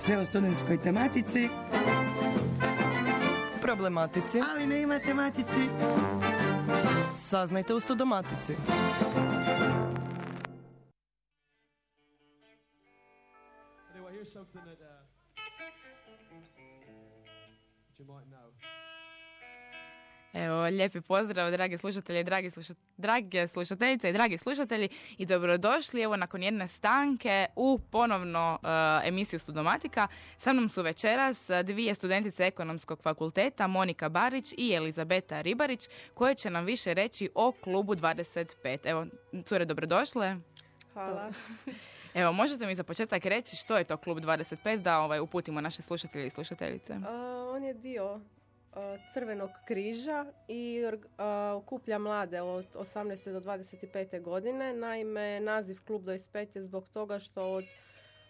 Sve o studentskoj tematici, Problematici ali ne i matematici. saznajte u Studomatici. Anyway, here's something that, uh, that you might know. Evo, lijepi pozdrav, dragi slušatelji, dragi sluša, drage slušateljice i dragi slušatelji i dobrodošli evo nakon jedne stanke u ponovno uh, emisiju Studomatika. Sa mnom su večeras uh, dvije studentice ekonomskog fakulteta, Monika Barić i Elizabeta Ribarić, koje će nam više reći o klubu 25. Evo, cure, dobrodošle. Hvala. Evo, možete mi za početak reći što je to klub 25 da ovaj, uputimo naše slušatelje i slušateljice? A, on je dio Crvenog križa i a, okuplja mlade od 18. do 25. godine. Naime, naziv Klub 25 je zbog toga što od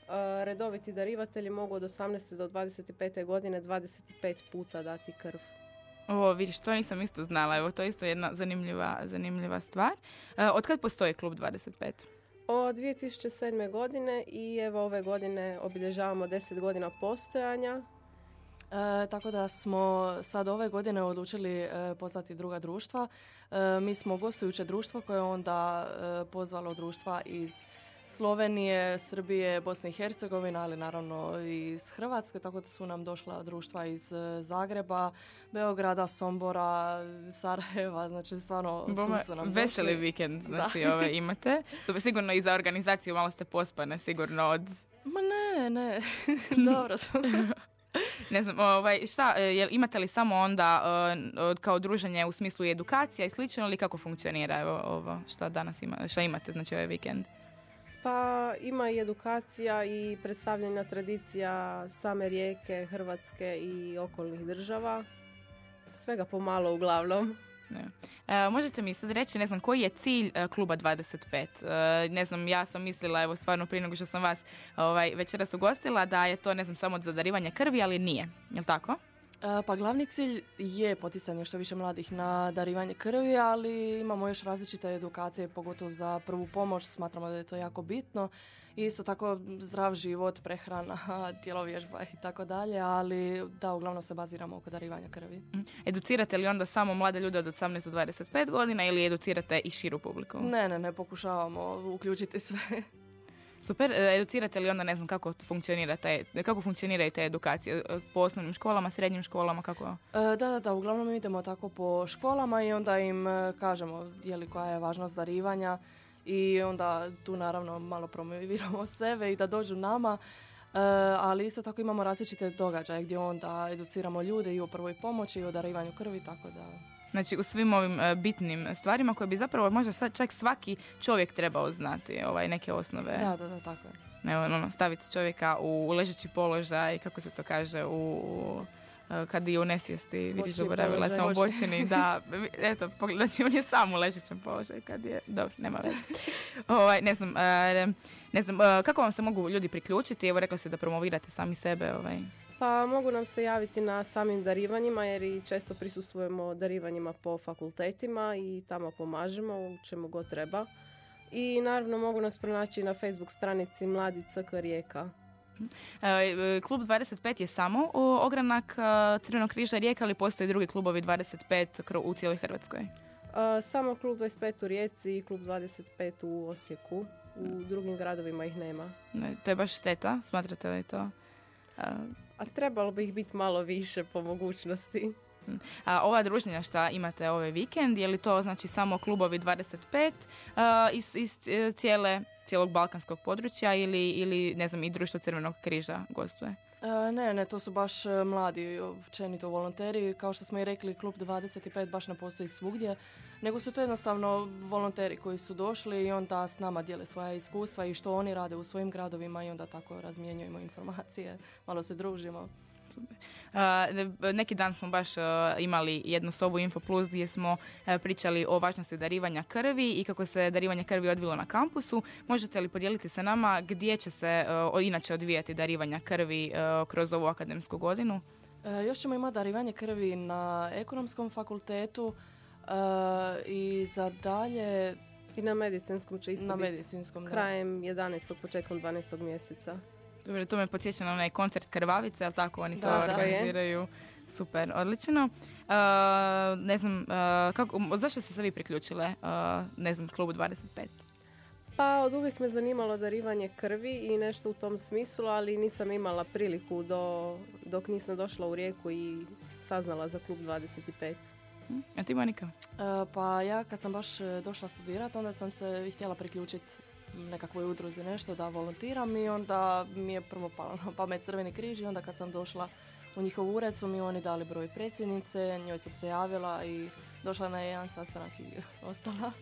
a, redoviti darivatelji mogu od 18. do 25. godine 25 puta dati krv. O, vidiš, to nisam isto znala. Evo, to je isto jedna zanimljiva, zanimljiva stvar. E, od kad postoji klub 25? Od 2007. godine i evo ove godine obilježavamo 10 godina postojanja. E, tako da smo sad ove godine odlučili e, pozvati druga društva. E, mi smo gostujuće društvo koje je onda e, pozvalo društva iz Slovenije, Srbije, Bosne i Hercegovine, ali naravno i iz Hrvatske, tako da su nam došla društva iz e, Zagreba, Beograda, Sombora, Sarajeva, znači stvarno svi su nam veseli došli. vikend, Da. znači, ove, imate. Sigurno i za organizaciju malo ste pospane, sigurno od... Ma ne, ne, dobro smo. Ne znam, ovaj, šta, e, jel, imate li samo onda e, kao druženje u smislu edukacija i slično ili kako funkcionira evo, ovo, šta danas ima, šta imate, znači ovaj vikend? Pa ima i edukacija i predstavljena tradicija same rijeke, Hrvatske i okolnih država. Svega pomalo uglavnom. Ne. E, možete mi sad reći, ne znam, koji je cilj e, kluba 25? E, ne znam, ja sam mislila, evo stvarno prije nego što sam vas ovaj, večeras ugostila, da je to, ne znam, samo za darivanje krvi, ali nije. Jel tako? Pa glavni cilj je poticanje što više mladih na darivanje krvi, ali imamo još različite edukacije, pogotovo za prvu pomoć, smatramo da je to jako bitno. Isto tako zdrav život, prehrana, tjelovježba i tako dalje, ali da, uglavnom se baziramo oko darivanja krvi. Mm. Educirate li onda samo mlade ljude od 18 do 25 godina ili educirate i širu publiku? Ne, ne, ne, pokušavamo uključiti sve. Super, e, educirate li onda, ne znam, kako funkcionira taj, kako funkcioniraju te edukacije e, po osnovnim školama, srednjim školama, kako? E, Da, da, da, uglavnom idemo tako po školama i onda im kažemo je li koja je važnost darivanja i onda tu naravno malo promoviramo sebe i da dođu nama. E, ali isto tako imamo različite događaje gdje onda educiramo ljude i o prvoj pomoći i o darivanju krvi, tako da... Znači u svim ovim e, bitnim stvarima koje bi zapravo možda sad čak svaki čovjek trebao znati, ovaj, neke osnove. Da, da, da, tako je. Evo, ono, staviti čovjeka u ležeći položaj, kako se to kaže, u e, kad je u nesvijesti, vidiš, zaboravila sam bočini, da, eto, pogled- znači on je sam u ležećem položaju kad je, dobro, nema veze. ovaj, ne znam, e, ne znam, e, kako vam se mogu ljudi priključiti, evo rekla ste da promovirate sami sebe, ovaj, Pa mogu nam se javiti na samim darivanjima jer i često prisustvujemo darivanjima po fakultetima i tamo pomažemo u čemu god treba. I naravno mogu nas pronaći na Facebook stranici Mladi Crkve Rijeka. E, Klub 25 je samo ogranak e, Crvenog križa Rijeka, ali postoje drugi klubovi 25 kro- u cijeloj Hrvatskoj. Samo Klub 25 u Rijeci i Klub 25 u Osijeku. U drugim gradovima ih nema. Ne, To je baš šteta, smatrate li to? A trebalo bi ih biti malo više po mogućnosti. A ova druženja šta imate ovaj vikend, je li to znači samo klubovi 25 a, iz, iz e, cijele, cijelog balkanskog područja ili, ili ne znam i društvo Crvenog križa gostuje? E, ne, ne, to su baš e, mladi, općenito volonteri. Kao što smo i rekli, klub 25 baš ne postoji svugdje, nego su to jednostavno volonteri koji su došli i onda s nama dijele svoja iskustva i što oni rade u svojim gradovima i onda tako razmjenjujemo informacije, malo se družimo. Neki dan smo baš imali jednu sobu Info Plus gdje smo pričali o važnosti darivanja krvi i kako se darivanje krvi odvilo na kampusu. Možete li podijeliti sa nama gdje će se inače odvijati darivanja krvi kroz ovu akademsku godinu? E, još ćemo imati darivanje krvi na ekonomskom fakultetu e, i za dalje I na medicinskom će isto na biti medicinskom. krajem 11. početkom 12. mjeseca. Dobro, to me podsjeća na onaj koncert Krvavice, ali tako oni to Da, organiziraju. Super, odlično. Uh, ne znam, uh, kako, zašto ste se vi priključile, uh, ne znam, klubu 25? Pa od uvijek me zanimalo darivanje krvi i nešto u tom smislu, ali nisam imala priliku do, dok nisam došla u Rijeku i saznala za klub 25. Hm? A ti, Monika? E, pa ja kad sam baš e, došla studirati, onda sam se htjela priključiti nekakvoj udruzi nešto da volontiram i onda mi je prvo palo na pamet Crveni križ i onda kad sam došla u njihov ured su mi oni dali broj predsjednice, njoj sam se javila i došla na jedan sastanak i ostala.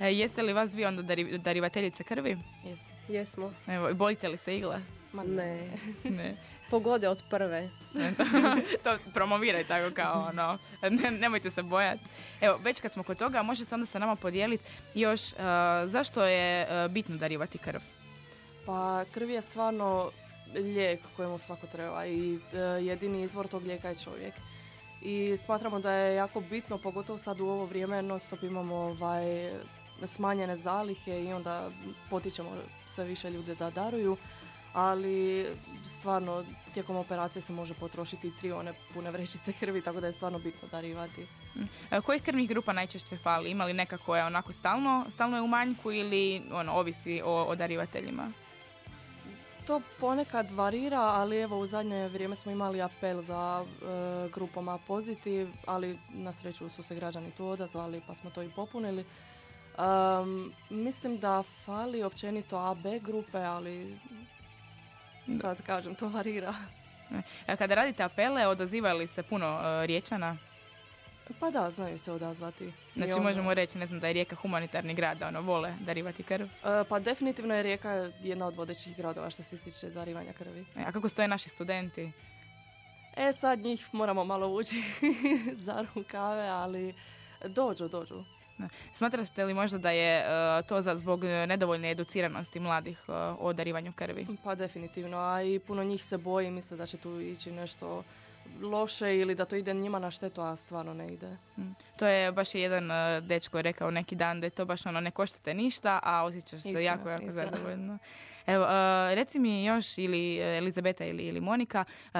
E, jeste li vas dvije onda dari- darivateljice krvi? Jesmo. Jesmo. Evo, bojite li se igle? Ma Ne. Ne. Pogode od prve. to promoviraj tako kao ono, ne, nemojte se bojati. Evo, već kad smo kod toga, možete onda sa nama podijeliti još uh, zašto je uh, bitno darivati krv? Pa krv je stvarno lijek kojemu svako treba i e, jedini izvor tog lijeka je čovjek. I smatramo da je jako bitno, pogotovo sad u ovo vrijeme, non stop imamo ovaj, smanjene zalihe i onda potičemo sve više ljude da daruju. Ali stvarno tijekom operacije se može potrošiti tri one pune vrećice krvi, tako da je stvarno bitno darivati. E, kojih krvnih grupa najčešće fali? Ima li neka koja je onako stalno, stalno je u manjku ili ono, ovisi o, o darivateljima? To ponekad varira, ali evo u zadnje vrijeme smo imali apel za e, grupama pozitiv, ali na sreću su se građani tu odazvali pa smo to i popunili. Em, mislim da fali općenito A, B grupe, ali sad kažem, to varira. E, Kada radite apele, odazivaju li se puno uh, riječana? Pa da, znaju se odazvati. Znači onda- možemo reći, ne znam, da je Rijeka humanitarni grad, da ono, vole darivati krv. E, pa definitivno je Rijeka jedna od vodećih gradova što se tiče darivanja krvi. E, A kako stoje naši studenti? E sad njih moramo malo ući za rukave, ali dođu, dođu. Smatrate li možda da je e, to za, zbog nedovoljne educiranosti mladih e, o darivanju krvi? Pa definitivno, a i puno njih se boji, misle da će tu ići nešto loše ili da to ide njima na štetu, a stvarno ne ide. Mm. To je baš je jedan e, dečko rekao neki dan da je to baš ono ne koštate ništa, a osjećaš se Istina, jako, jako istina. zadovoljno. Evo, e, reci mi još ili e, Elizabeta ili, ili Monika, e,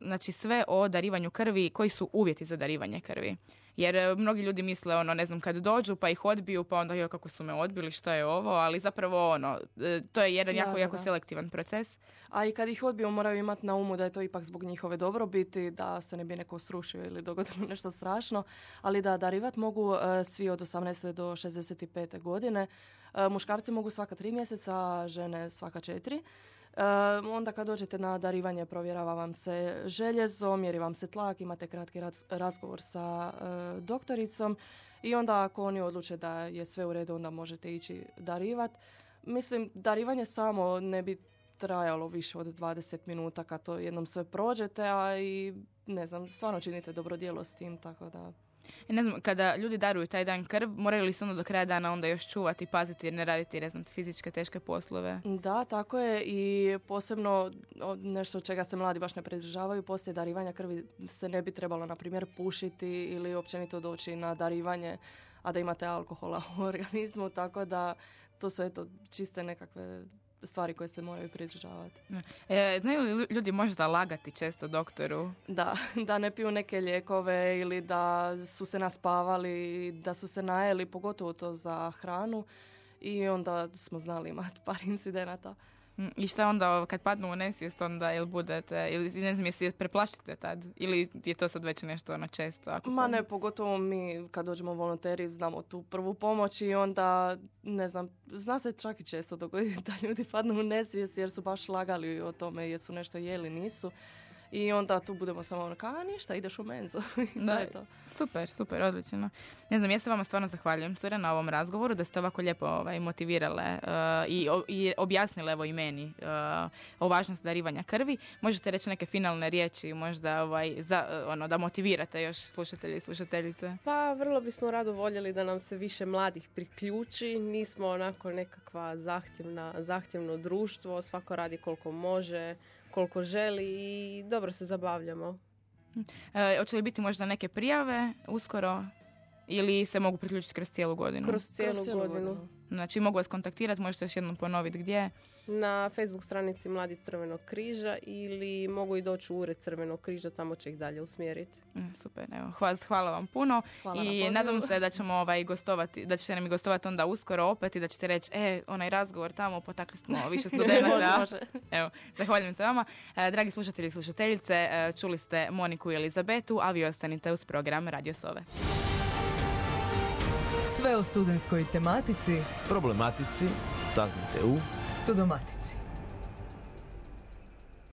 znači sve o darivanju krvi, koji su uvjeti za darivanje krvi? Jer mnogi ljudi misle ono, ne znam, kad dođu pa ih odbiju, pa onda joj kako su me odbili, što je ovo, ali zapravo ono, to je jedan Da, jako, da, jako da. selektivan proces. A i kad ih odbiju moraju imati na umu da je to ipak zbog njihove dobrobiti, da se ne bi neko srušio ili dogodilo nešto strašno, ali da darivat mogu e, svi od 18. do 65. godine. E, muškarci mogu svaka tri mjeseca, žene svaka četiri. E, onda kad dođete na darivanje provjerava vam se željezo, mjeri vam se tlak, imate kratki raz- razgovor sa e, doktoricom i onda ako oni odluče da je sve u redu onda možete ići darivat. Mislim, darivanje samo ne bi trajalo više od 20 minuta kad to jednom sve prođete, a i ne znam, stvarno činite dobro djelo s tim, tako da... Ne znam, kada ljudi daruju taj dan krv, moraju li se onda do kraja dana onda još čuvati, paziti, jer ne raditi, ne znam, fizičke, teške poslove? Da, tako je i posebno nešto čega se mladi baš ne pridržavaju, poslije darivanja krvi se ne bi trebalo, na primjer, pušiti ili općenito doći na darivanje, a da imate alkohola u organizmu, tako da to su eto čiste nekakve stvari koje se moraju pridržavati. E, znaju li ljudi možda lagati često doktoru? Da, da ne piju neke lijekove ili da su se naspavali, da su se najeli, pogotovo to za hranu. I onda smo znali imati par incidenata. I šta onda kad padnu u nesvijest onda ili budete, ili ne znam jesi preplašite tad? Ili je to sad već nešto ono često? Ako Ma ne, pogotovo mi kad dođemo volonteri znamo tu prvu pomoć i onda, ne znam, zna se čak i često dogoditi da ljudi padnu u nesvijest jer su baš lagali o tome jesu nešto jeli, nisu. I onda tu budemo samo ono, kao, a ništa, ideš u menzu. I to Da. je to. Super, super, odlično. Ne znam, ja se vama stvarno zahvaljujem, cure, na ovom razgovoru, da ste ovako lijepo ovaj, motivirale eh, i, o- i objasnile evo i meni eh, o važnosti darivanja krvi. Možete reći neke finalne riječi, možda ovaj, za, eh, ono, da motivirate još slušatelji i slušateljice. Pa vrlo bismo rado voljeli da nam se više mladih priključi. Nismo onako nekakva zahtjevna, zahtjevno društvo. Svako radi koliko može, koliko želi i dobro se zabavljamo. Eh, hoće li biti možda neke prijave uskoro? Ili se mogu priključiti kroz cijelu godinu? Kroz cijelu, godinu. Znači mogu vas kontaktirati, možete još jednom ponoviti gdje. Na Facebook stranici Mladi Crvenog križa ili mogu i doći u ured Crvenog križa, tamo će ih dalje usmjeriti. E, Super, evo, hvala, hvala vam puno Hvala na i pozivu. nadam se da ćemo ovaj gostovati, da ćete nam i gostovati onda uskoro opet i da ćete reći, e, onaj razgovor tamo, potakli smo više može. Evo, zahvaljujem se vama. E, dragi slušatelji i slušateljice, e, čuli ste Moniku i Elizabetu, a vi ostanite uz program Radio Sove. Sve o studentskoj tematici Problematici saznate u Studomatici.